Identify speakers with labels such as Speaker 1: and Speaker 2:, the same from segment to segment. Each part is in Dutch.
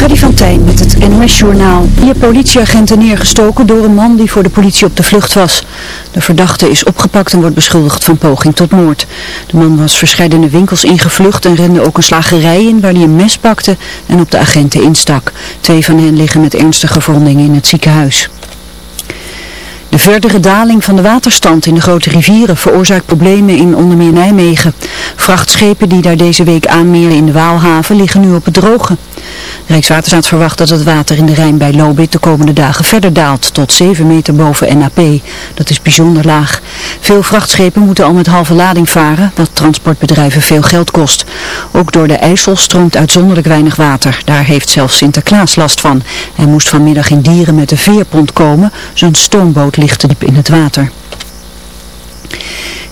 Speaker 1: Freddy van met het NOS Journaal. Vier politieagenten neergestoken door een man die voor de politie op de vlucht was. De verdachte is opgepakt en wordt beschuldigd van poging tot moord. De man was verschillende winkels ingevlucht en rende ook een slagerij in waar hij een mes pakte en op de agenten instak. Twee van hen liggen met ernstige verwondingen in het ziekenhuis. De verdere daling van de waterstand in de grote rivieren veroorzaakt problemen in onder meer Nijmegen. Vrachtschepen die daar deze week aanmeren in de Waalhaven liggen nu op het droge. Rijkswaterstaat verwacht dat het water in de Rijn bij Lobit de komende dagen verder daalt tot 7 meter boven NAP. Dat is bijzonder laag. Veel vrachtschepen moeten al met halve lading varen, wat transportbedrijven veel geld kost. Ook door de IJssel stroomt uitzonderlijk weinig water. Daar heeft zelfs Sinterklaas last van. Hij moest vanmiddag in Dieren met de veerpont komen. Zijn stoomboot ligt diep in het water.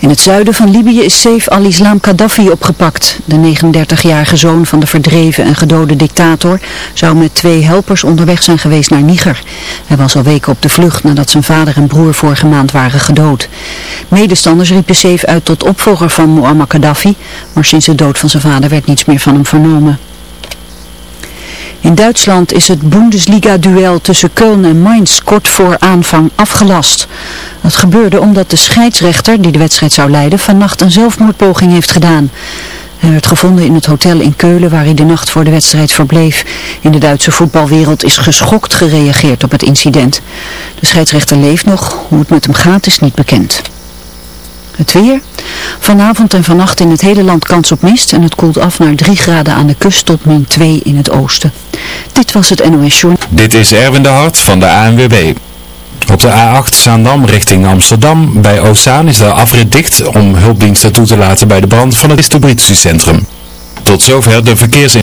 Speaker 1: In het zuiden van Libië is Saif al-Islam Gaddafi opgepakt. De 39-jarige zoon van de verdreven en gedode dictator zou met twee helpers onderweg zijn geweest naar Niger. Hij was al weken op de vlucht nadat zijn vader en broer vorige maand waren gedood. Medestanders riepen Saif uit tot opvolger van Muammar Gaddafi, maar sinds de dood van zijn vader werd niets meer van hem vernomen. In Duitsland is het Bundesliga-duel tussen Köln en Mainz kort voor aanvang afgelast. Dat gebeurde omdat de scheidsrechter die de wedstrijd zou leiden vannacht een zelfmoordpoging heeft gedaan. Hij werd gevonden in het hotel in Keulen waar hij de nacht voor de wedstrijd verbleef. In de Duitse voetbalwereld is geschokt gereageerd op het incident. De scheidsrechter leeft nog, hoe het met hem gaat is niet bekend. Het weer. Vanavond en vannacht in het hele land kans op mist en het koelt af naar 3 graden aan de kust tot min 2 in het oosten. Dit was het NOS Journal.
Speaker 2: Dit is Erwin de Hart van de ANWB. Op de A8 Zaandam richting Amsterdam. Bij Ozaan is de afrit dicht om hulpdiensten toe te laten bij de brand van het distributiecentrum. Tot zover de verkeersin.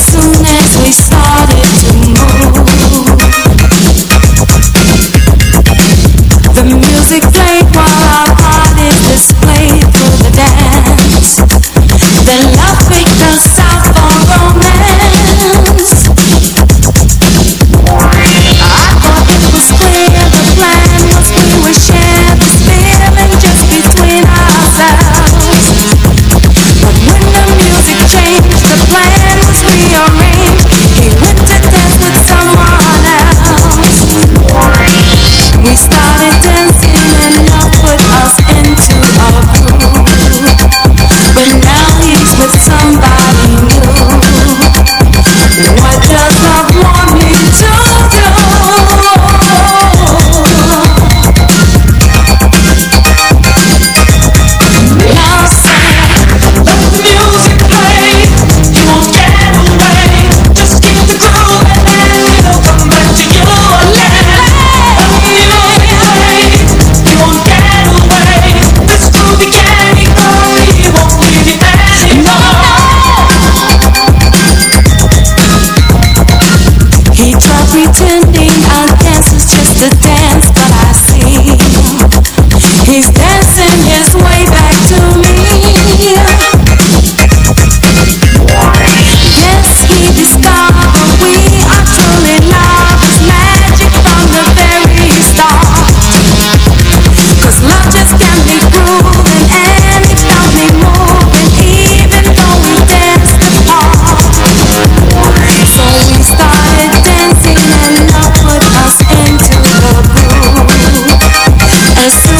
Speaker 3: Soon as we started to move,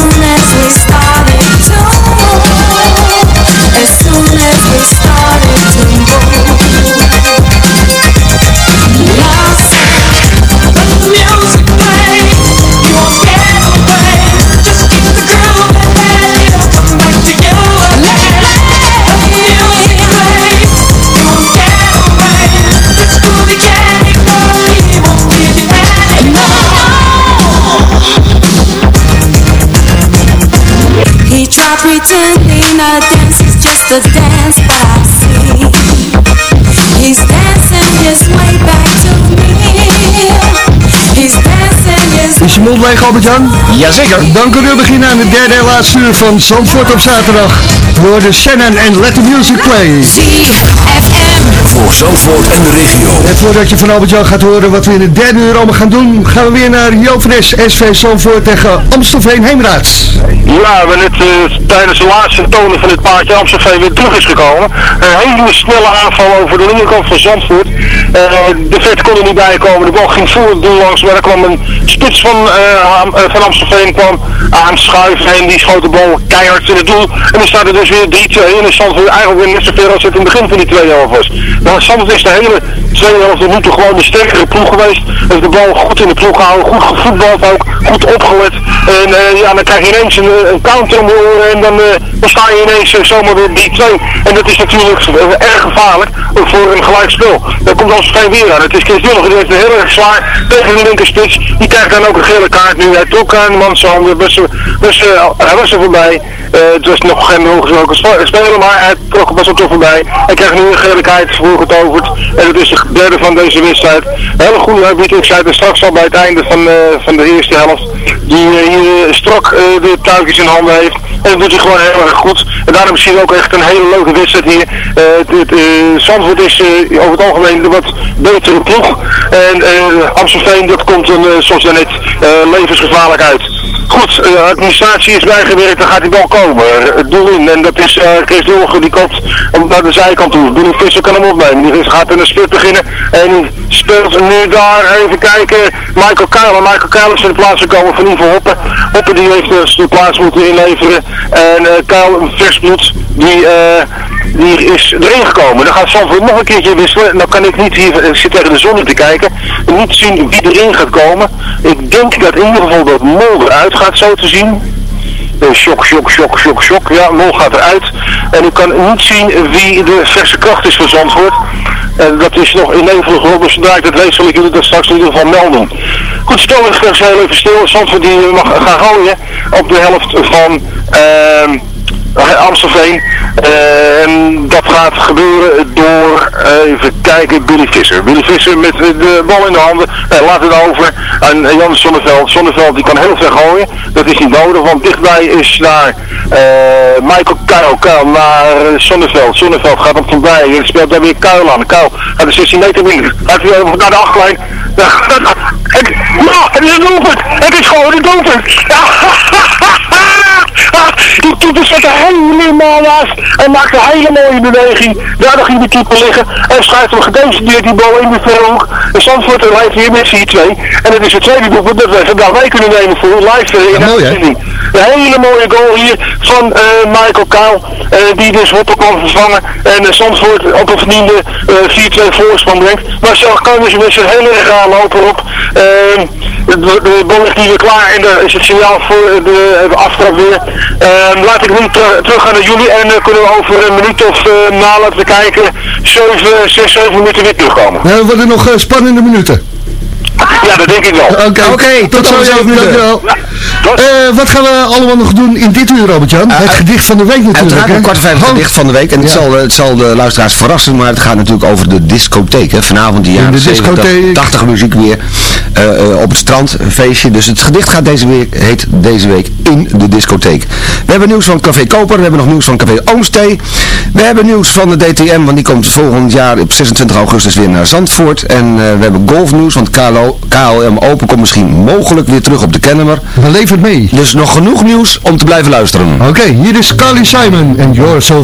Speaker 3: soon as we start is just a dance, but I see he's dancing his way back to me. He's dancing his
Speaker 4: Is je mond leeg, Albert-Jan?
Speaker 5: Jazeker.
Speaker 4: Dan kunnen we beginnen aan het derde en laatste uur van Zandvoort op zaterdag. Door de Shannon en Let the Music Play.
Speaker 3: ZFM.
Speaker 6: Voor Zandvoort en de regio.
Speaker 4: En voordat je van Albert-Jan gaat horen wat we in het derde uur allemaal gaan doen, gaan we weer naar Jovenes SV Zandvoort tegen Amstelveen Heemraads.
Speaker 7: Ja, we net eh, tijdens de laatste tonen van dit paardje Amstelveen weer terug is gekomen. Een hele snelle aanval over de linkerkant van Zandvoort. Eh, de vet kon er niet bij komen. De bal ging voor het doel langs, maar er kwam een spits van, eh, eh, van Amstelveen kwam aanschuiven en die schoot de bal keihard in het doel. En dan staat er dus weer 3-2 en is Zandvoort eigenlijk weer net zoveel als het in het begin van die tweede helft was. Maar Zandvoort is de hele tweede helft tot nu toe gewoon de sterkere ploeg geweest. Heeft de bal goed in de ploeg gehouden, goed gevoetbald ook, goed opgelet. En ja, dan krijg je ineens een, een counter om en dan, dan sta je ineens eh, zomaar weer 3-2. En dat is natuurlijk erg gevaarlijk voor een gelijkspel. Dan komt Amstelveen weer aan. Het is Chris die heeft het heel erg zwaar tegen de linkerspits. Die krijgt dan ook een gele kaart nu. Hij trok aan de man handen, was, hij was er voorbij. Eh, het was nog geen ongesproken sp- speler, maar hij trok, was er toch voorbij. Hij krijgt nu een gele kaart voor getoverd. En het is de derde van deze wedstrijd. Hele goede uitbietingstijd. En straks al bij het einde van, eh, van de eerste helft. Die hier strak de tuikjes in handen heeft. En dat doet hij gewoon heel erg goed. En daarom misschien ook echt een hele leuke wedstrijd hier. Eh, eh, Zandvoort is eh, over het algemeen de wat betere ploeg. En Amstelveen, dat komt eh, zoals daarnet, levensgevaarlijk uit. Goed, eh, de administratie is bijgewerkt, dan gaat die bal komen. Eh, Het doel in, en dat is eh Chris Dulgen, die komt om naar de zijkant toe. Billy Visser kan hem opnemen. Die gaat in een split beginnen en speelt nu daar, even kijken, Michael Kuilen. Michael Kuilen is in de plaats gekomen van Ivo Hoppen. Hoppen die heeft dus de plaats moeten inleveren. En uh, een vers bloed, die, eh, die is erin gekomen. Dan gaat Zandvoort nog een keertje wisselen. Dan kan ik niet hier, ik zit tegen de zon te kijken, niet zien wie erin gaat komen. Ik denk dat in ieder geval dat Mol eruit gaat, zo te zien. Eh, Shock, shock, shock, shock, shock. Ja, Mol gaat eruit. En ik kan niet zien wie de verse kracht is van Zandvoort. En dat is nog in nevelig op. Dus zodra ik dat weet, zal ik jullie dat straks in ieder geval melden. Goed, stel ik heel even stil. Zandvoort die mag gaan gooien op de helft van... ehm Amstelveen. Eh, en dat gaat gebeuren door, eh, even kijken, Billy Visser. Billy Visser met eh, de bal in de handen. Eh, laat het over aan eh, Jan Sonneveld. Sonneveld die kan heel ver gooien. Dat is niet nodig, want dichtbij is naar eh, Michael Kuil. Kuil naar eh, Sonneveld. Sonneveld gaat hem voorbij. En speelt daar weer Kuil aan. Kuil gaat de 16 meter binnen. Gaat over naar de achterlijn. Ja, het, is. Het is gewoon een doelpunt. Die keeper zet er helemaal naast en maakt een hele mooie beweging. Daar nog in de keeper liggen en schuift hem gedecideerd die bal in de verhoek. En Zandvoort leidt hier met 4-2. En het is het tweede doelpunt dat we vandaag mee kunnen nemen voor live in de uitzending. Een hele mooie goal hier van eh, Michael Kuil, eh, die dus Hoppen kan vervangen. En uh, Zandvoort op een verdiende eh 4-2 voorsprong brengt. Maar zo kan dus met zijn hele erg aanlopen op. Ehm, de, de bal ligt hier weer klaar en daar is het signaal voor de, aftrap weer. Ehm, laat ik nu ter- teruggaan naar jullie en kunnen we over een minuut of eh, na laten we kijken, 7, 6, 7 minuten weer terugkomen.
Speaker 4: Nou, worden nog eh, spannende minuten.
Speaker 7: Ja, dat denk ik wel.
Speaker 4: Oké,
Speaker 8: Oké, tot zo,
Speaker 4: zo. Dankjewel.
Speaker 7: Tot-
Speaker 4: Eh, wat gaan we allemaal nog doen in dit uur, Robert-Jan? het
Speaker 8: uit-
Speaker 4: gedicht van de week natuurlijk.
Speaker 8: Uiteraard kwart vijf het gedicht van de week. En het,
Speaker 4: Ja.
Speaker 8: zal, eh, het zal de luisteraars verrassen, maar het gaat natuurlijk over de discotheek. Hè. Vanavond die jaren
Speaker 4: de
Speaker 8: 70,
Speaker 4: discotheek.
Speaker 8: 80 muziek weer eh, eh, op het strand, een feestje. Dus het gedicht gaat deze week, heet deze week In de discotheek. We hebben nieuws van Café Koper, we hebben nog nieuws van Café Oomstee. We hebben nieuws van de DTM, want die komt volgend jaar op 26 augustus weer naar Zandvoort. En eh, we hebben golfnieuws, want KLO, KLM Open komt misschien mogelijk weer terug op de Kennemer.
Speaker 4: We leven het mee.
Speaker 8: Dus nog genoeg nieuws om te blijven luisteren.
Speaker 4: Oké, hier is Carly Simon en You're So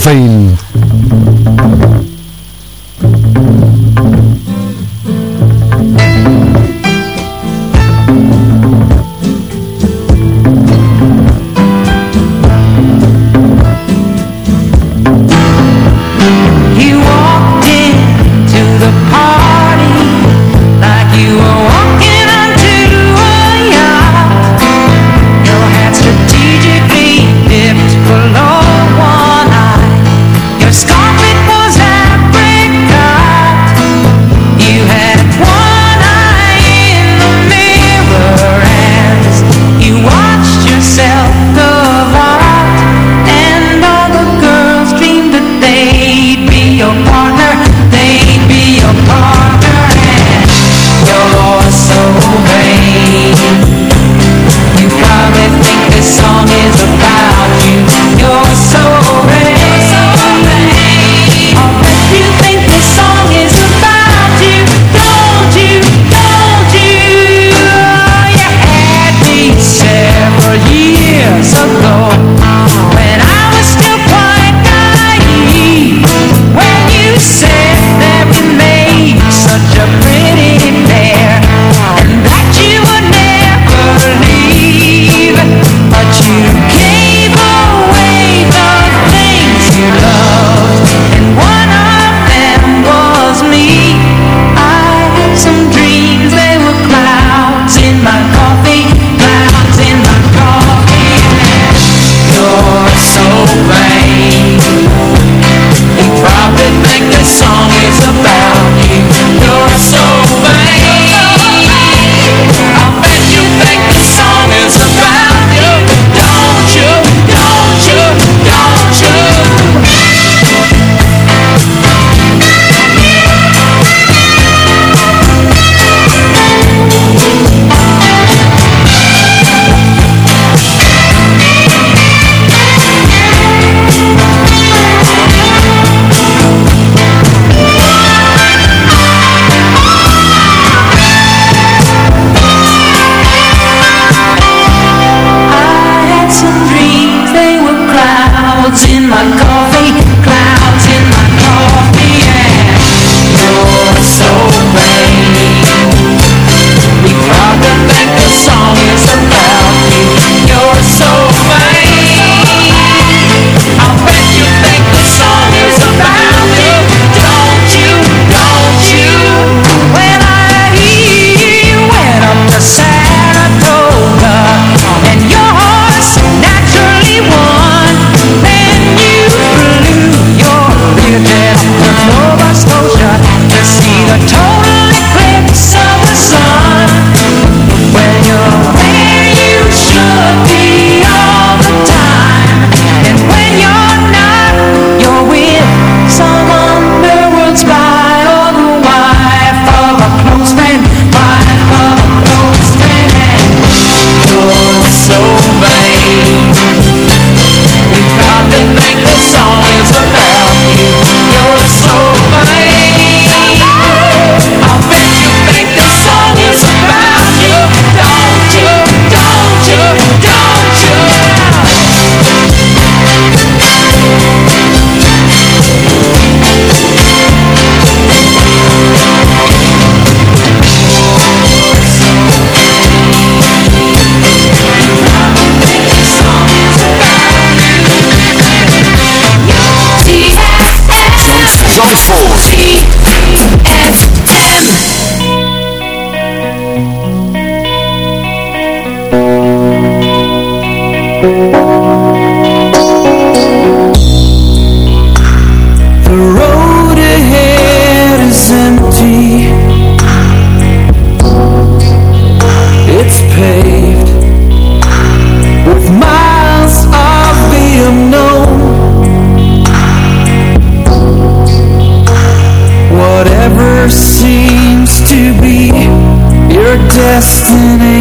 Speaker 9: your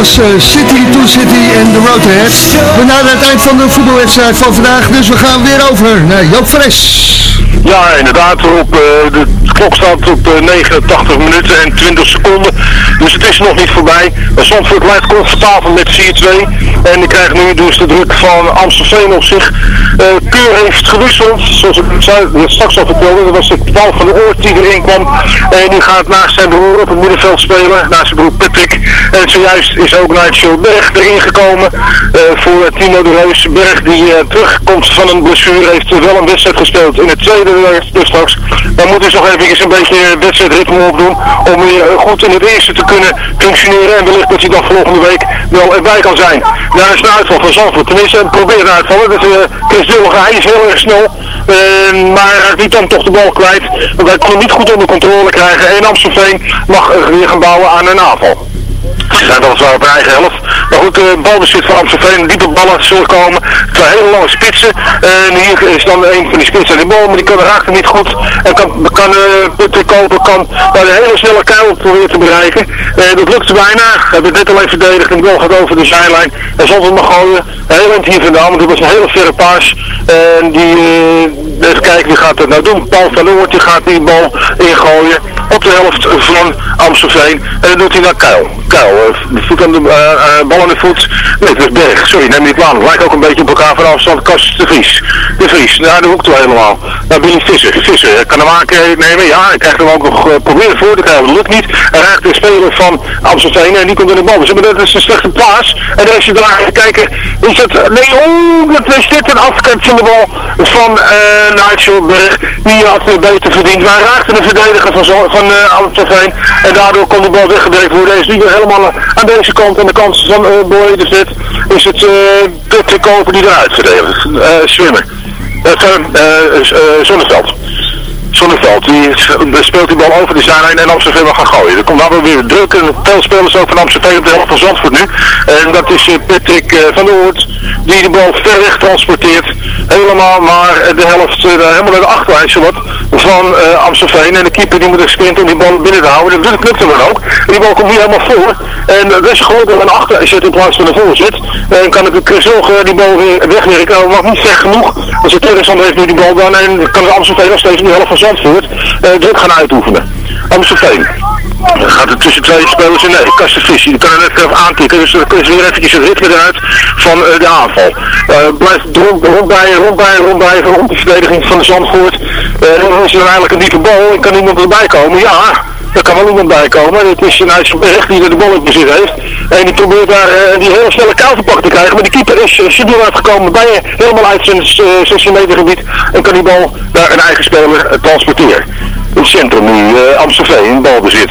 Speaker 4: eh, City to City en de Road Ahead. We naderen het eind van de voetbalwedstrijd van vandaag, dus we gaan weer over naar Joop Fres.
Speaker 7: Ja, inderdaad. Op, eh, de klok staat op eh, 89 minuten en 20 seconden. Dus het is nog niet voorbij. Maar Zandvoort leidt comfortabel met 4-2. En die krijgt nu dus de druk van Amstelveen op zich. Eh Keur heeft gewisseld. Zoals ik zei, straks al vertelde. Dat was de bal van de oort die erin kwam. En die gaat naast zijn broer op het middenveld spelen. Naast zijn broer Patrick. En zojuist is ook Nigel Berg erin gekomen. eh, voor Timo de Reus. Berg die eh, terugkomt van een blessure. Heeft wel een wedstrijd gespeeld in het tweede dus straks. Dan moet dus nog even een beetje wedstrijdritme opdoen om weer eh, goed in het eerste te kunnen functioneren en wellicht dat hij dan volgende week wel erbij kan zijn. Daar is een uitval van Zandvoort. Tenminste, probeer een uitval. Dat is uh, Chris. Hij is heel erg snel. eh, maar hij raakt niet dan toch de bal kwijt. Want hij kon niet goed onder controle krijgen. En Amstelveen mag eh, weer gaan bouwen aan een aanval. Ze zijn weliswaar op eigen helft. Maar goed, de balbezit van Amstelveen, diepe ballen zullen komen. Twee hele lange spitsen. En hier is dan een van die spitsen aan de bal, maar die kan, raakt hem niet goed. En kan, kan Putten kopen, kan daar een hele snelle kuil proberen te bereiken. Eh, dat lukte bijna. Heeft het net alleen verdedigd en de bal gaat over de zijlijn. En zonder mag gooien, heel eind hier vandaan, want dit was een hele verre paas. En die, eh, even kijken, wie gaat dat nou doen? Paul van Oort, die gaat die bal ingooien op de helft van Amstelveen. En dan doet hij naar Kuil. Kuil, eh, de voet aan de, eh, eh, bal aan de voet. Nee, dat is Berg. Sorry, neem niet aan. Het lijkt ook een beetje op elkaar van afstand. Kast de Vries. De Vries, naar de hoek toe helemaal. Naar Billy Visser. Visser kan hem maken nemen. Ja, hij krijgt hem ook nog uh, proberen voor te krijgen. Dat lukt niet. Hij raakt de speler van Amstelveen en die komt in de bal. Dus dat is een slechte plaats. En is je daar kijken. Is het, nee, oh, dat is dit een afkant van de bal van Nigel Berg. Die had beter verdiend. Maar raakte de verdediger van, van uh. En daardoor kon de bal weggewerkt worden. Hij is nu helemaal aan deze kant. En de kant van uh, Boy de Vet is het uh, de koper die eruit verdedigt. Uh. Uh, uh, Zonneveld. Zonneveld, die speelt die bal over de zijlijn en Amsterdam gaan gooien. Er komt nou weer druk en veel spelers ook van Amsterdam op de helft van Zandvoort nu. En dat is eh, Patrick eh, van der Hoort die de bal ver weg transporteert. Helemaal naar eh, de helft, eh, helemaal naar de achterlijn zowat van eh Amstelveen. En de keeper die moet sprinten om die bal binnen te houden. Dat lukt hem dan ook. En die bal komt niet helemaal voor. En uh, dat is dat een achter zet in plaats van een voorzet. En kan Chris Hilger die bal weer wegwerken. Nou, nog niet ver genoeg. Als de tegenstander heeft nu die bal dan en kan de Amstelveen nog steeds in de helft van Zandvoort eh, druk gaan uitoefenen. Amstelveen. Dan gaat het tussen twee spelers in. Nee, Kastenvis, die kan er net even aantikken. Dus dan kunnen ze weer eventjes het ritme eruit van eh, de aanval. Eh blijft rond, rondbijen, rondbijen, rondbijen rond de verdediging van de Zandvoort. Eh dan is er eigenlijk een diepe bal. Kan iemand erbij komen? Ja. Er kan wel iemand bij komen. Het is een IJsselberg die de bal in bezit heeft. En die probeert daar eh, die hele snelle counterpak te krijgen. Maar die keeper is uh, subiel uitgekomen bij je helemaal uit zijn uh, 16 meter gebied. En kan die bal naar een eigen speler uh, transporteren. In het centrum nu, uh, Amstelveen, in balbezit.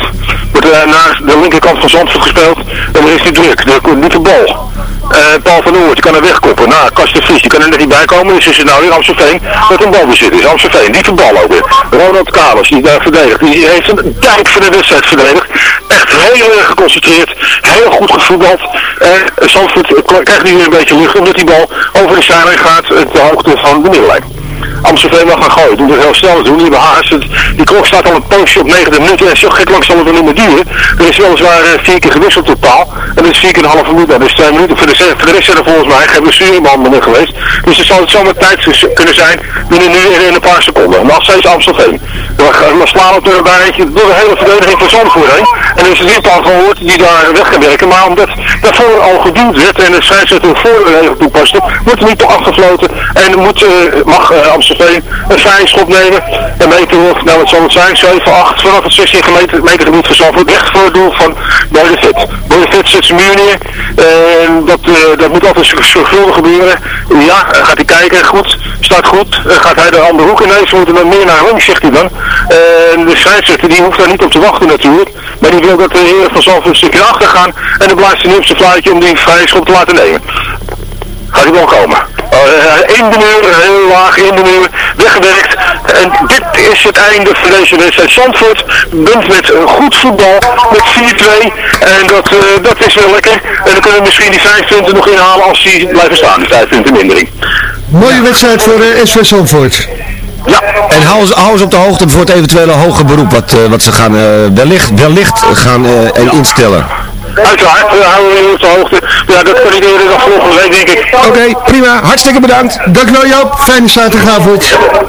Speaker 7: Wordt uh, naar de linkerkant van Zandvoort gespeeld. En er is die druk. Komt niet de bal. Uh, Paul van Oort, die kan er wegkoppen. Nou, Kasten Vries, die kan er net niet bij komen. Dus is het nou weer Amstelveen met een balbezit. is Amstelveen, die bal ook weer. Ronald Carlos, die daar verdedigt. Die heeft een tijd voor de wedstrijd verdedigd. Echt heel erg geconcentreerd. Heel goed gevoetbald. En Zandvoort krijgt nu weer een beetje lucht. Omdat die bal over de zijlijn gaat. De hoogte van de middenlijn. Amsterdam wel gaan gooien. Doen het heel snel doen. Die hebben haast. Die klok staat al een poosje op 90 minuten. En zo gek lang zal het wel niet meer duren. Er is weliswaar uh, vier keer gewisseld totaal. En dat is vier keer een halve minuut. Dat is twee minuten. Voor de, voor de rest zijn er volgens mij geen blessurebehandelingen geweest. Dus er zal het zomaar tijd kunnen zijn. Binnen nu en in een paar seconden. Nog steeds Amsterdam. We slaan op door, daar door de hele verdediging van Zandvoort. En er is een impact gehoord die daar weg kan werken. Maar omdat daarvoor al geduwd werd en de scheidsrechter voor de regel toepaste, wordt er niet afgefloten. En moet, uh, mag uh, Een vrije schop nemen. En meter wordt, nou wat zal het zijn, 7, 8 vanaf het 16 meter, meter gebied van Zandvoort. Echt voor het doel van Boy de Vet. Boy de Vet zet zijn muur neer. En dat, uh, dat moet altijd zorgvuldig gebeuren. Ja, gaat hij kijken, goed, staat goed. gaat hij de andere hoek in? Nee, ze moeten dan meer naar links, zegt hij dan. En de scheidsrechter die hoeft daar niet op te wachten natuurlijk. Maar die wil dat de heren van Zandvoort een stukje achter gaan. En dan blijft hij nu op zijn om die vrije schop te laten nemen. Gaat hij wel komen. In de muur, heel laag in de muur, weggewerkt. En dit is het einde van deze wedstrijd. Zandvoort bent met een goed voetbal, met 4-2. En dat, uh, dat is wel lekker. En dan kunnen we misschien die 5 punten nog inhalen als die blijven staan. De 5 punten mindering.
Speaker 4: Mooie wedstrijd voor uh, SV Zandvoort.
Speaker 8: Ja, en hou eens, hou op de hoogte voor het eventuele hoger beroep wat, uh, wat ze gaan, uh, wellicht, wellicht gaan uh, instellen.
Speaker 7: Uiteraard, we houden we op de hoogte. Ja, dat kan iedereen nog volgende week, denk ik.
Speaker 8: Oké, okay, prima. Hartstikke bedankt.
Speaker 4: Dankjewel Joop. Fijne zaterdagavond.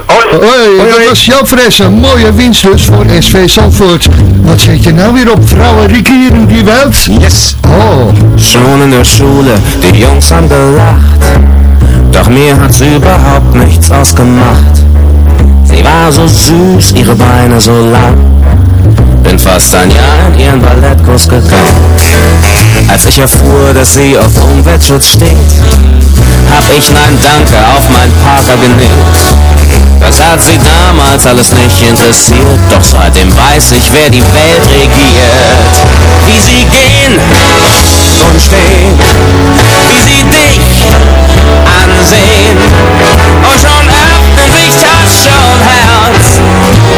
Speaker 7: Hoi.
Speaker 4: Hoi, hoi, dat was Joop Fressen. Mooie winst dus voor SV Zandvoort. Wat zet je nou weer op? Vrouwen Rikieren die wild?
Speaker 8: Yes.
Speaker 4: Oh.
Speaker 10: Schon in der Schule, die Jungs haben gelacht. Doch mir hat's überhaupt nichts ausgemacht. Sie war so süß, ihre Beine so lang. Bin fast ein Jahr in ihren Ballettkurs gegangen. Als ich erfuhr, dass sie auf Umweltschutz steht, hab ich Nein Danke auf mein Parker genickt. Das hat sie damals alles nicht interessiert, doch seitdem weiß ich, wer die Welt regiert. Wie sie gehen und stehen, wie sie dich ansehen und schon öffnen sich Tasche und Herz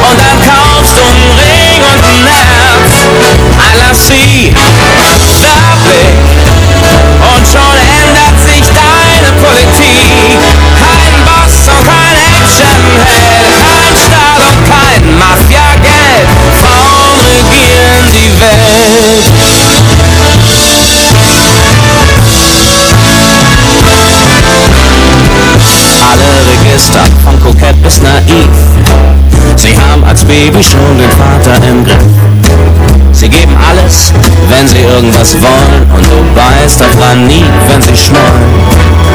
Speaker 10: und dann kaufst du ein Herz. I und schon ändert sich deine Politik. Kein Boss und kein Actionheld, kein Stahl und kein Mafia-Geld. Frauen regieren die Welt. Alle Register, von kokett bis naiv. Sie haben als Baby schon den Vater im Griff. Sie geben alles, wenn sie irgendwas wollen. Und du beißt daran nie, wenn sie schmollen.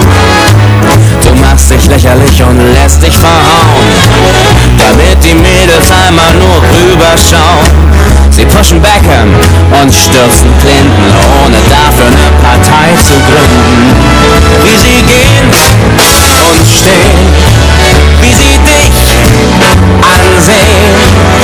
Speaker 10: Du machst dich lächerlich und lässt dich verhauen Damit die Mädels einmal nur rüberschauen. Sie pushen Beckham und stürzen Clinton Ohne dafür eine Partei zu gründen. Wie sie gehen und stehen Wie sie dich and vain.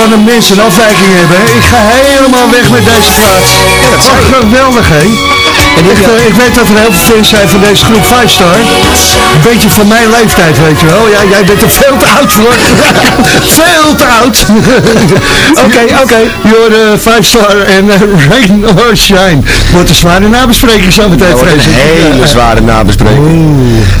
Speaker 4: Kan een mens een afwijking hebben? hè? Ik ga helemaal weg met deze plaats.
Speaker 8: dat zei je.
Speaker 4: geweldig, hè? Echt, eh, ik weet dat er heel veel fans zijn van deze groep 5 Star. Een beetje van mijn leeftijd, weet je wel. Ja, jij bent er veel te oud voor. veel te oud.
Speaker 8: Oké, oké.
Speaker 4: Je hoorde 5 Star en eh, Rain or Shine. Wordt een zware nabespreking zo meteen,
Speaker 8: wordt
Speaker 4: vrees
Speaker 8: een hele zware nabespreking.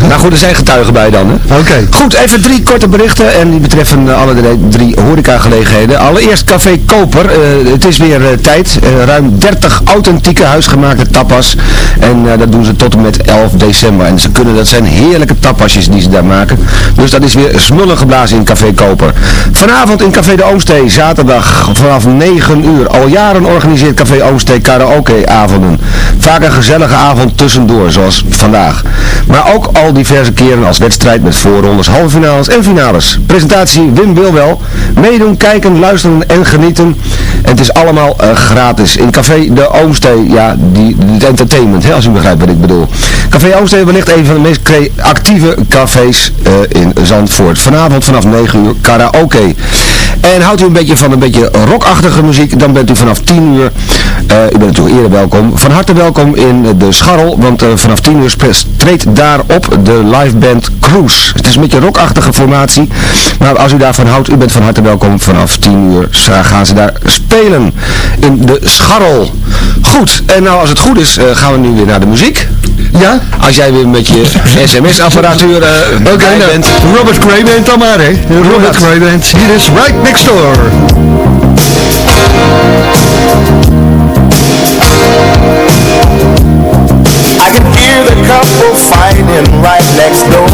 Speaker 8: Nou goed, er zijn getuigen bij dan, hè?
Speaker 4: Oké.
Speaker 8: Goed, even drie korte berichten en die betreffen eh, alle drie, horecagelegenheden. Allereerst Café Koper. Eh, het is weer eh, tijd. Eh, ruim 30 authentieke huisgemaakte tapas. En eh, dat doen ze tot en met 11 december. En ze kunnen, dat zijn heerlijke tapasjes die ze daar maken. Dus dat is weer smullen geblazen in Café Koper. Vanavond in Café de Oomstee, zaterdag vanaf 9 uur. Al jaren organiseert Café Oomstee karaoke-avonden. Vaak een gezellige avond tussendoor, zoals vandaag. Maar ook al diverse keren als wedstrijd met voorrondes, halve finales en finales. Presentatie Wim Wilwel. Meedoen, kijken, luisteren en genieten. En het is allemaal eh, gratis. In Café de Oomstee, ja, die, het entertainment, hè, als u begrijpt wat ik bedoel. Café Oomstee wellicht een van de meest actieve cafés eh, in Zandvoort. Vanavond vanaf 9 uur karaoke. En houdt u een beetje van een beetje rockachtige muziek, dan bent u vanaf 10 uur, eh, u bent natuurlijk eerder welkom, van harte welkom in de Scharrel, want vanaf 10 uur treedt daar op de live band Cruise. Het is een beetje rockachtige formatie, maar als u daarvan houdt, u bent van harte welkom, vanaf 10 uur gaan ze daar spelen in de Scharrel. Goed, en nou als het goed is, eh, gaan we nu weer naar de muziek.
Speaker 4: Ja?
Speaker 8: Als jij weer met je sms-apparatuur eh
Speaker 4: Oké,
Speaker 8: bij
Speaker 4: nou,
Speaker 8: bent.
Speaker 4: Robert Cray Band dan maar, hè. Robert Cray Band. Hier is Right Next Door.
Speaker 11: I can hear the couple fighting right next door.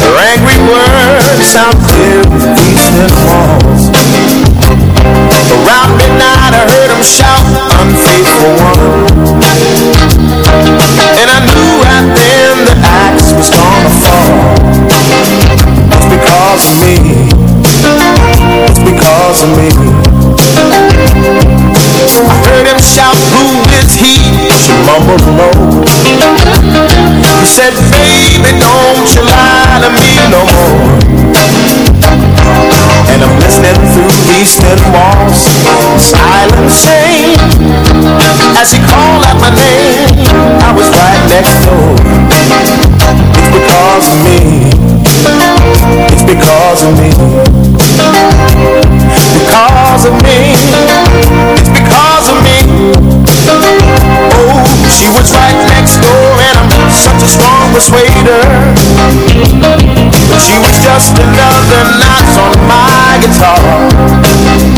Speaker 11: Their angry words sound clear through these thin walls. Around midnight I heard them shout, unfaithful one. And I knew right then the axe was gonna fall. It's because of me. It's because of me. I heard him shout, who is he? She mumbled low. He said, baby, don't you lie to me no more. And I'm listening through these thin walls, silent shame. As he called out my name, I was right next door. It's because of me. It's because of me. Because of me. It's because of me. Oh, she was right a strong persuader, but She was just another knife on my guitar.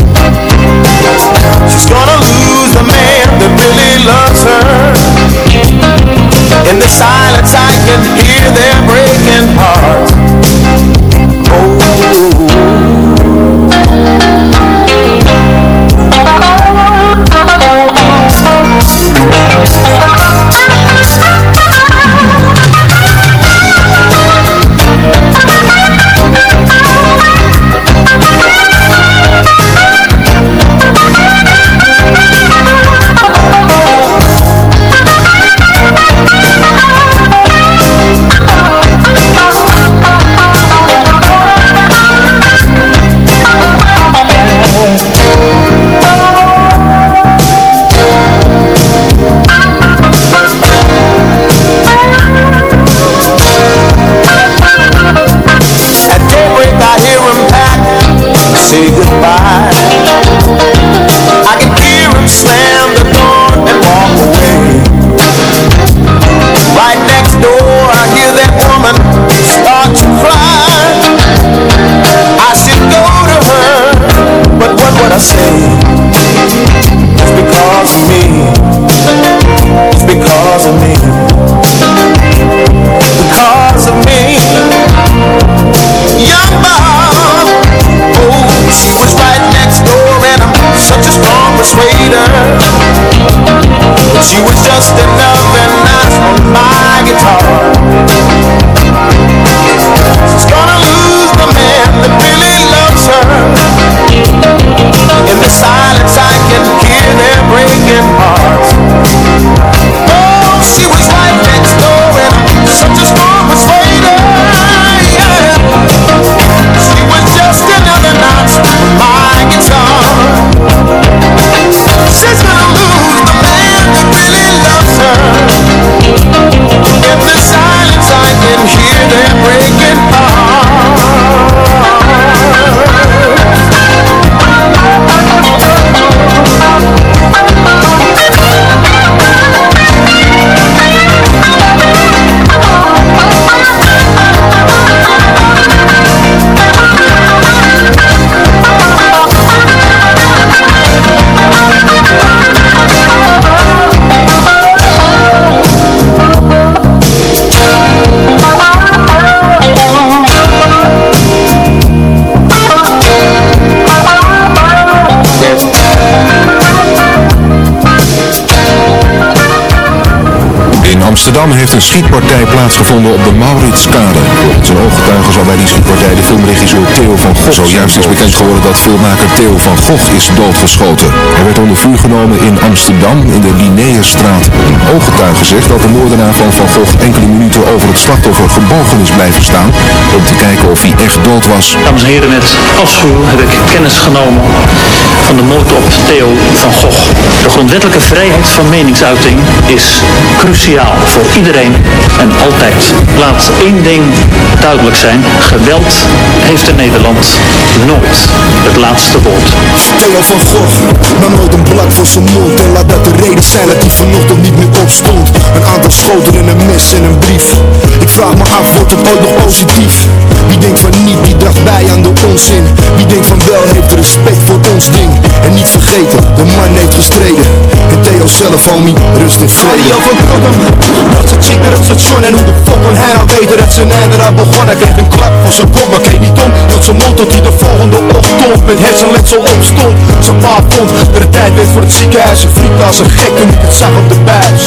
Speaker 12: Amsterdam heeft een schietpartij plaatsgevonden op de Mauritskade. Volgens een ooggetuige zal bij die schietpartij de filmregisseur Theo van Gogh Zojuist is bekend geworden dat filmmaker Theo van Gogh is doodgeschoten. Hij werd onder vuur genomen in Amsterdam in de Linnaeusstraat. Een ooggetuige zegt dat de moordenaar van Van Gogh enkele minuten over het slachtoffer gebogen is blijven staan om te kijken of hij echt dood was.
Speaker 13: Dames en heren, met afschuw heb ik kennis genomen van de moord op Theo van Gogh. De grondwettelijke vrijheid van meningsuiting is cruciaal voor iedereen en altijd. Laat één ding duidelijk zijn. Geweld heeft in Nederland nooit het laatste woord.
Speaker 14: Theo van Gogh nam nooit een blad voor zijn mond En laat dat de reden zijn dat hij vanochtend niet meer opstond Een aantal schoten en een mes en een brief Ik vraag me af, wordt het ooit nog positief? Wie denkt van niet, die draagt bij aan de onzin Wie denkt van wel, heeft respect voor ons ding En niet vergeten, de man heeft gestreden En zelf, homie, rust in vrede
Speaker 15: Radio van Rotterdam Dat ze chick naar het station en hoe de fuck kon hij nou weten dat zijn einde daar begon Hij kreeg een klap van zijn kop, maar keek niet om zijn mond tot hij de volgende ochtend met hersenletsel opstond Zijn pa vond dat het tijd werd voor het ziekenhuis. Zijn vriend als een gek toen ik het zag op de buis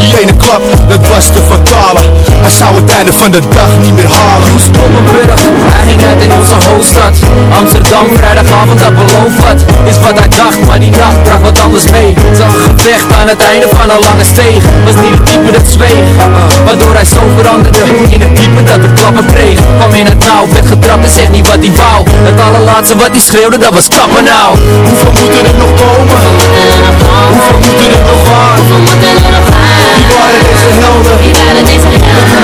Speaker 15: Die ene klap, dat was te fatale Hij zou het einde van de dag niet meer halen.
Speaker 16: Stoppenburg, hij ging uit in onze hoofdstad. Amsterdam, vrijdagavond, dat beloofd wat. Is wat hij dacht, maar die nacht bracht wat anders mee. Zag een gevecht aan het einde van een lange steeg. Was niet het type dat zweeg Waardoor hij zo veranderde. In het type dat de klappen kreeg. Kwam in het nauw, werd getrapt en zegt niet wat hij wou. Het allerlaatste wat hij schreeuwde, dat was kappen nou.
Speaker 15: Hoeveel moeten er nog komen? Hoeveel moeten er nog gaan? Wie waren deze helden? Wie waren deze helden?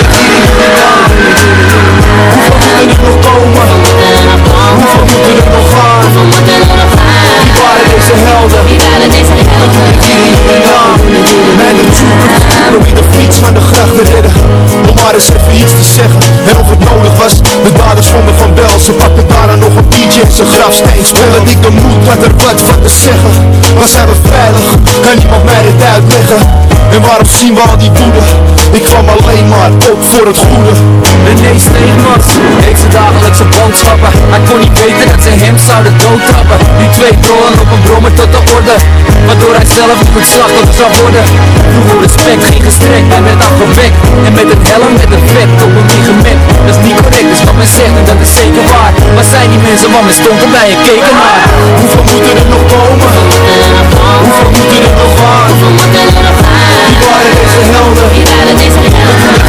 Speaker 15: Hoeveel moeten er nog komen? Hoeveel moeten er nog gaan? Waren helden? Wie waren deze helden? De fiets van de gracht redden maar eens even iets te zeggen En of het nodig was, de daders vonden van Bel Ze pakten daarna nog een biertje in zijn grafsteen Spellen ik de moed had er wat van te zeggen. Maar zijn we veilig, kan niemand mij dit uitleggen? En waarom zien we al die woede? Ik kwam alleen maar op voor het goede.
Speaker 16: René Steegmans deed zijn dagelijkse boodschappen Hij kon niet weten dat ze hem zouden doodtrappen. Die twee trollen op een brommer tot de orde. Waardoor hij zelf op het slachtoffer zou worden. Vroeger respect, geen gestrekt en werd afgewekt. En met een helm met een vet op een wiegement Dat is niet correct, dus wat men zegt en dat is zeker waar Maar zijn die mensen waar men stond erbij en keken naar
Speaker 15: Hoeveel moeten er nog komen? Hoeveel moeten er nog gaan? Wie waren deze helden?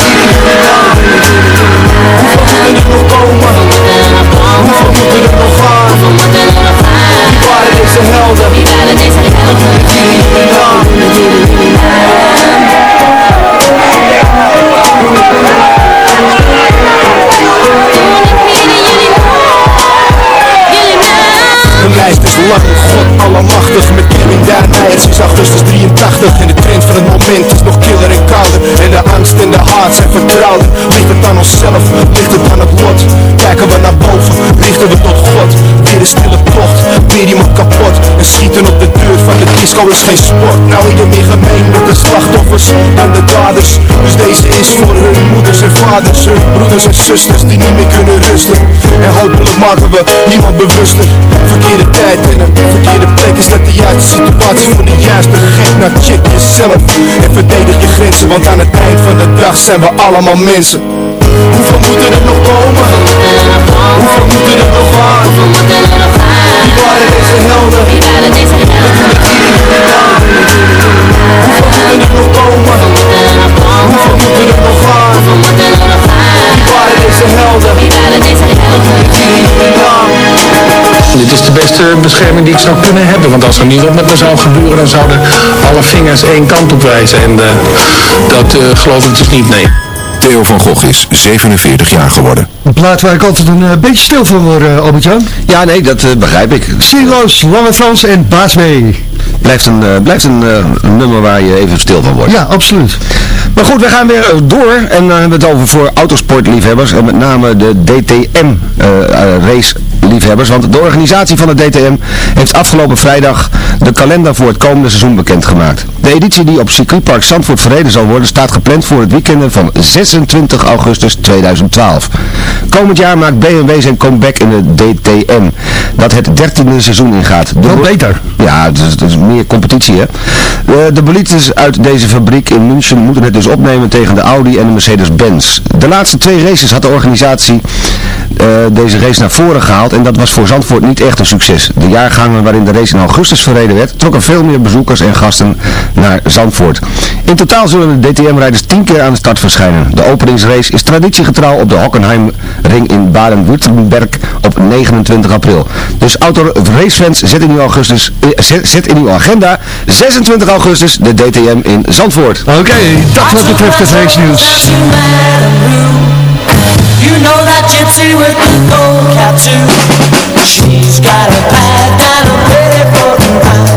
Speaker 15: Deze is voor hun moeders en vaders Hun broeders en zusters die niet meer kunnen rusten En hopelijk maken we niemand bewuster Verkeerde tijd en een verkeerde plek is dat de juiste situatie voor de juiste gek Nou check jezelf en verdedig je grenzen Want aan het eind van de dag zijn we allemaal mensen Hoeveel moeten er nog komen? Hoeveel moeten er nog gaan? Wie waren deze helden? Wie waren deze helden? Hoeveel moeten er nog komen? Hoeveel moeten er nog gaan? Wie waren deze helden? Wie waren deze
Speaker 17: Dit is de beste bescherming die ik zou kunnen hebben. Want als er niet wat met me zou gebeuren, dan zouden alle vingers één kant op wijzen. En eh, dat eh, geloof ik dus niet, nee.
Speaker 12: Theo van Gogh is 47 jaar geworden.
Speaker 4: Een plaat waar ik altijd een eh, beetje stil van word, uh, Albert-Jan.
Speaker 8: Ja, nee, dat eh, begrijp ik.
Speaker 4: Silo's, Lange Frans en Baas mee.
Speaker 8: Blijft een, blijft een, een, nummer waar je even stil van wordt.
Speaker 4: Ja, absoluut.
Speaker 8: Maar goed, we gaan weer door. En dan hebben we het over voor autosportliefhebbers. En met name de DTM race wielerliefhebbers, want de organisatie van de DTM heeft afgelopen vrijdag de kalender voor het komende seizoen bekendgemaakt. De editie die op circuitpark Zandvoort verreden zal worden staat gepland voor het weekend van 26 augustus 2012. Komend jaar maakt BMW zijn comeback in de DTM, dat het 13e seizoen ingaat. De
Speaker 4: beter.
Speaker 8: Ja, het is, het is meer competitie hè. De, de bolides uit deze fabriek in München moeten het dus opnemen tegen de Audi en de Mercedes-Benz. De laatste twee races had de organisatie eh, deze race naar voren gehaald en dat was voor Zandvoort niet echt een succes. De jaargangen waarin de race in augustus verreden werd, trokken veel meer bezoekers en gasten naar Zandvoort. In totaal zullen de DTM-rijders tien keer aan de start verschijnen. De openingsrace is traditiegetrouw op de Hockenheimring in Baden-Württemberg op 29 april. Dus auto racefans, zet in uw, augustus, eh, zet, zet in uw agenda 26 augustus de DTM in Zandvoort.
Speaker 4: Oké, dat wat betreft het race nieuws.
Speaker 9: You know that gypsy with the gold cap too She's got a bag and a pretty broken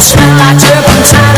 Speaker 9: smell like turpentine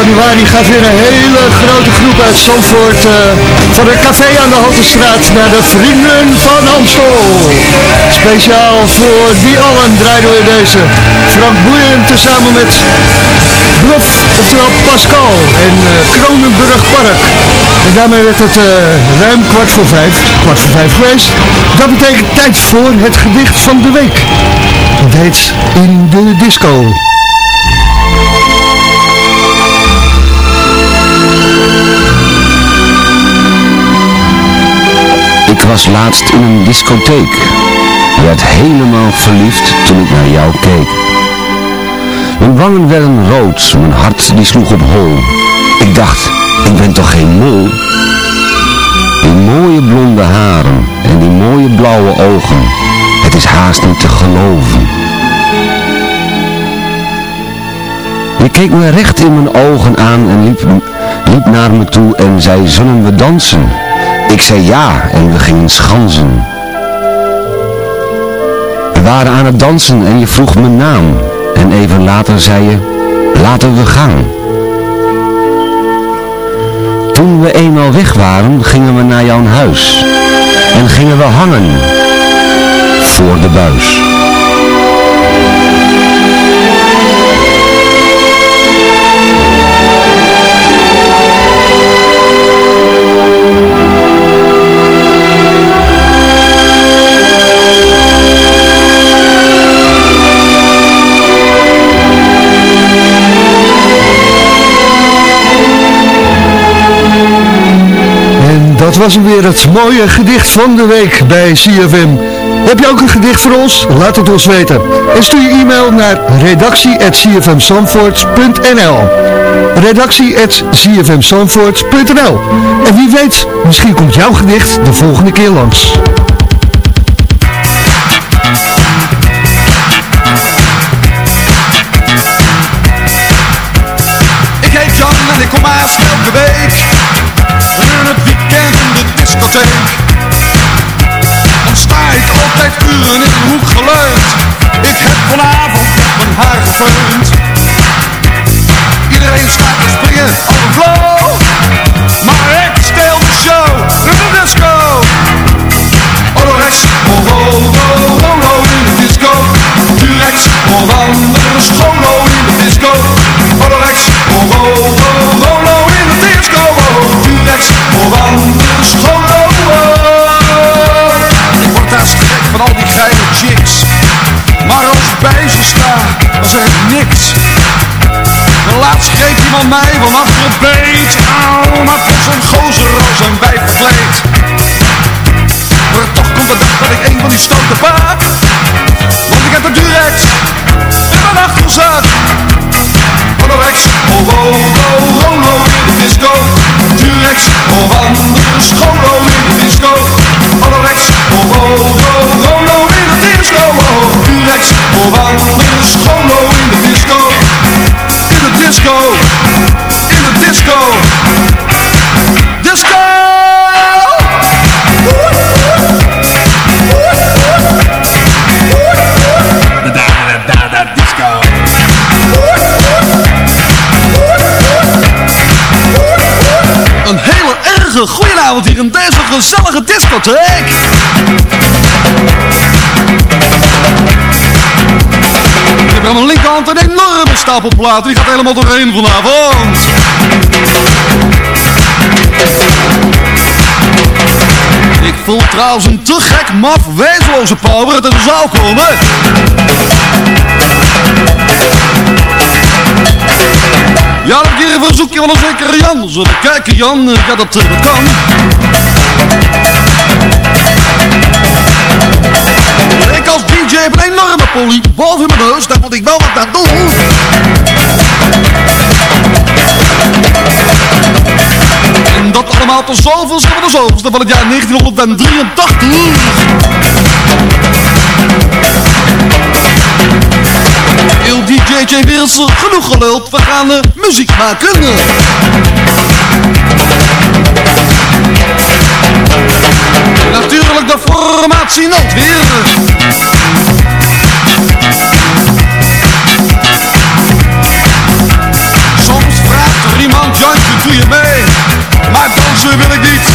Speaker 4: januari gaat weer een hele grote groep uit Zandvoort uh, van het café aan de Haltestraat naar de Vrienden van Amstel. Speciaal voor die allen draaien we deze. Frank Boeien tezamen met Bluff, oftewel Pascal en uh, Kronenburg Park. En daarmee werd het uh, ruim kwart voor vijf, kwart voor vijf geweest. Dat betekent tijd voor het gedicht van de week. Het heet In de Disco.
Speaker 8: Was laatst in een discotheek. Werd helemaal verliefd toen ik naar jou keek. Mijn wangen werden rood, mijn hart die sloeg op hol. Ik dacht, ik ben toch geen mol? Die mooie blonde haren en die mooie blauwe ogen. Het is haast niet te geloven. Je keek me recht in mijn ogen aan en liep, liep naar me toe en zei, zullen we dansen? Ik zei ja en we gingen schansen. We waren aan het dansen en je vroeg mijn naam. En even later zei je, laten we gaan. Toen we eenmaal weg waren, gingen we naar jouw huis. En gingen we hangen voor de buis.
Speaker 4: Dat was weer het mooie gedicht van de week bij CFM. Heb je ook een gedicht voor ons? Laat het ons weten. En stuur je e-mail naar redactie.cfmzandvoort.nl redactie.cfmzandvoort.nl En wie weet, misschien komt jouw gedicht de volgende keer langs.
Speaker 18: Dan sta ik altijd uren in een hoek geleund Ik heb vanavond mijn haar gefeund Iedereen staat te springen op een flow. Maar ik steel de show. De disco. Olorex, oh oh oh oh in de disco. Durex, oh anders niks. De laatst greep iemand mij van achter het beet Auw, maar voor zo'n gozer als een wijf Maar toch komt de dag dat ik een van die stoten enorme stapel platen. Die gaat helemaal doorheen vanavond. Ik voel trouwens een te gek, maf, wezenloze power uit de zaal komen. Ja, ik hier een verzoekje van een zekere Jan. Zullen we kijken, Jan? Eh, Ja, dat, eh, dat kan. Heb een enorme polie boven in mijn neus. Daar moet ik wel wat aan doen. En dat allemaal tot zoveelste van de zoveelste van het jaar 1983. Heel DJJ Wilson, genoeg geluld, we gaan uh, muziek maken. Natuurlijk de formatie noodweer. Soms vraagt er iemand, Jantje, doe je mee? Maar dansen wil ik niet,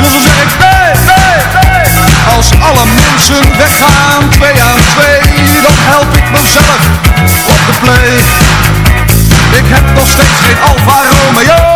Speaker 18: dus dan zeg ik nee, nee, nee. Als alle mensen weggaan, twee aan twee, dan help ik mezelf op de play. Ik heb nog steeds geen Alfa Romeo.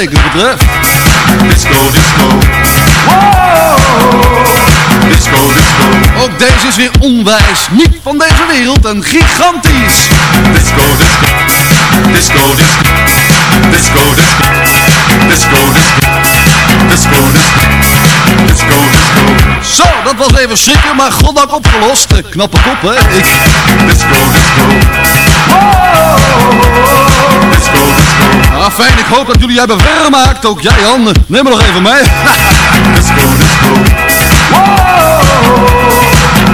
Speaker 18: Ondergetekend betreft. Disco, disco. Wow! Disco, disco. Ook deze is weer onwijs, niet van deze wereld en gigantisch. Disco, disco. Disco, disco. Disco, disco. Disco, disco. Disco, disco. Disco, disco. Zo, dat was even schrikken, maar goddank opgelost. Eh, Knappe kop, hè? Ik... Disco, disco. Disco, disco. Ah, fijn, ik hoop dat jullie hebben vermaakt. Ook jij, Jan. Neem me nog even mee. disco, disco.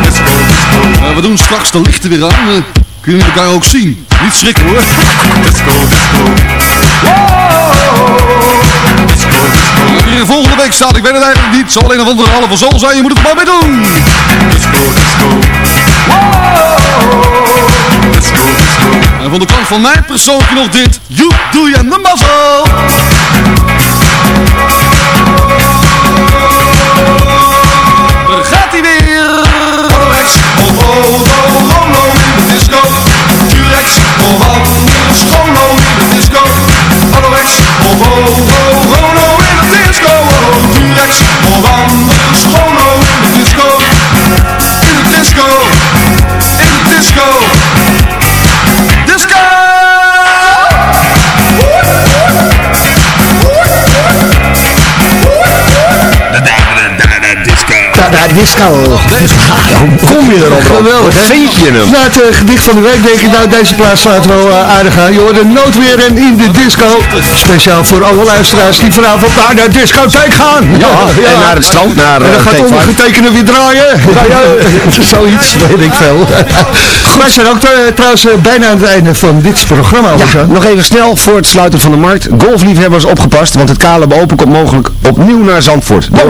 Speaker 18: Disco, disco. We doen straks de lichten weer aan. Eh, kunnen jullie elkaar ook zien? Niet schrikken hoor. Disco, disco. Disco, disco. Hier volgende week staat, ik weet het eigenlijk niet. Zal alleen een andere halve zol zijn, je moet het maar mee doen. Disco, disco. Disco, disco. En van de kant van mijn persoontje nog dit. You doe je de mazzel. Daar gaat hij weer. Oh oh disco.
Speaker 8: Kom je erop?
Speaker 4: Geweldig, hè?
Speaker 8: Vind je hem?
Speaker 4: Na het eh, gedicht van de week denk ik, nou deze plaats slaat wel eh, aardig aan. Je hoort de noodweer en in de disco. Speciaal voor alle luisteraars die vanavond naar de discotheek gaan.
Speaker 8: Ja, en naar het strand, naar
Speaker 4: En dan
Speaker 8: eh,
Speaker 4: gaat ondergetekende weer draaien. Ja, ja, zoiets, weet ik veel. Wij zijn ook trouwens bijna aan het einde van dit programma.
Speaker 8: Ja, nog even snel voor het sluiten van de markt. Golfliefhebbers opgepast, want het KLM Open komt mogelijk opnieuw naar Zandvoort. De,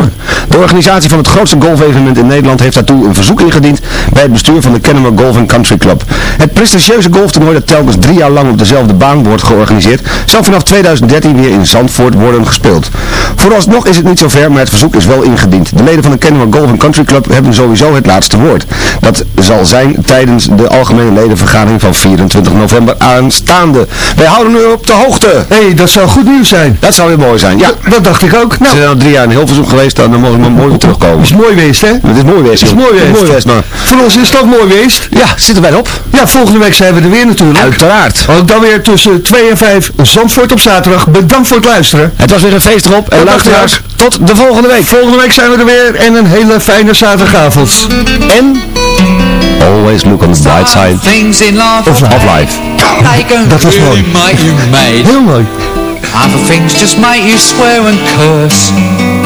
Speaker 8: de organisatie van het grootste golfevenement in Nederland heeft daartoe een verzoek ingediend bij het bestuur van de Kennemer Golf Country Club. Het prestigieuze golftoernooi dat telkens drie jaar lang op dezelfde baan wordt georganiseerd, zal vanaf 2013 weer in Zandvoort worden gespeeld. Vooralsnog is het niet zover, maar het verzoek is wel ingediend. De leden van de Kennemer Golf Country Club hebben sowieso het laatste woord. Dat zal zijn tijdens de algemene ledenvergadering van 24 november aanstaande. Wij houden u op de hoogte.
Speaker 4: Hé, hey, dat zou goed nieuws zijn.
Speaker 8: Dat zou weer mooi zijn, ja.
Speaker 4: Dat dacht ik ook.
Speaker 8: Ze
Speaker 4: Nou,
Speaker 8: zijn al drie jaar in Hilversum geweest, dan mogen we maar mooi weer terugkomen.
Speaker 4: is mooi geweest, hè?
Speaker 8: Het is mooi geweest,
Speaker 4: is
Speaker 8: joh.
Speaker 4: mooi geweest.
Speaker 8: mooi geweest, maar...
Speaker 4: Voor ons is het ook mooi geweest.
Speaker 8: Ja, zitten wij erop?
Speaker 4: Ja, volgende week zijn we er weer natuurlijk.
Speaker 8: Uiteraard.
Speaker 4: Ook dan weer tussen 2 en 5 Zandvoort op zaterdag. Bedankt voor het luisteren.
Speaker 8: Het was weer een feest erop. En luisteraars, tot de volgende week.
Speaker 4: Volgende week zijn we er weer en een hele fijne zaterdagavond.
Speaker 8: En... Always look on the bright side
Speaker 16: Things in life
Speaker 8: of life.
Speaker 4: Dat was mooi. Heel mooi.
Speaker 16: Other things just make you swear and curse.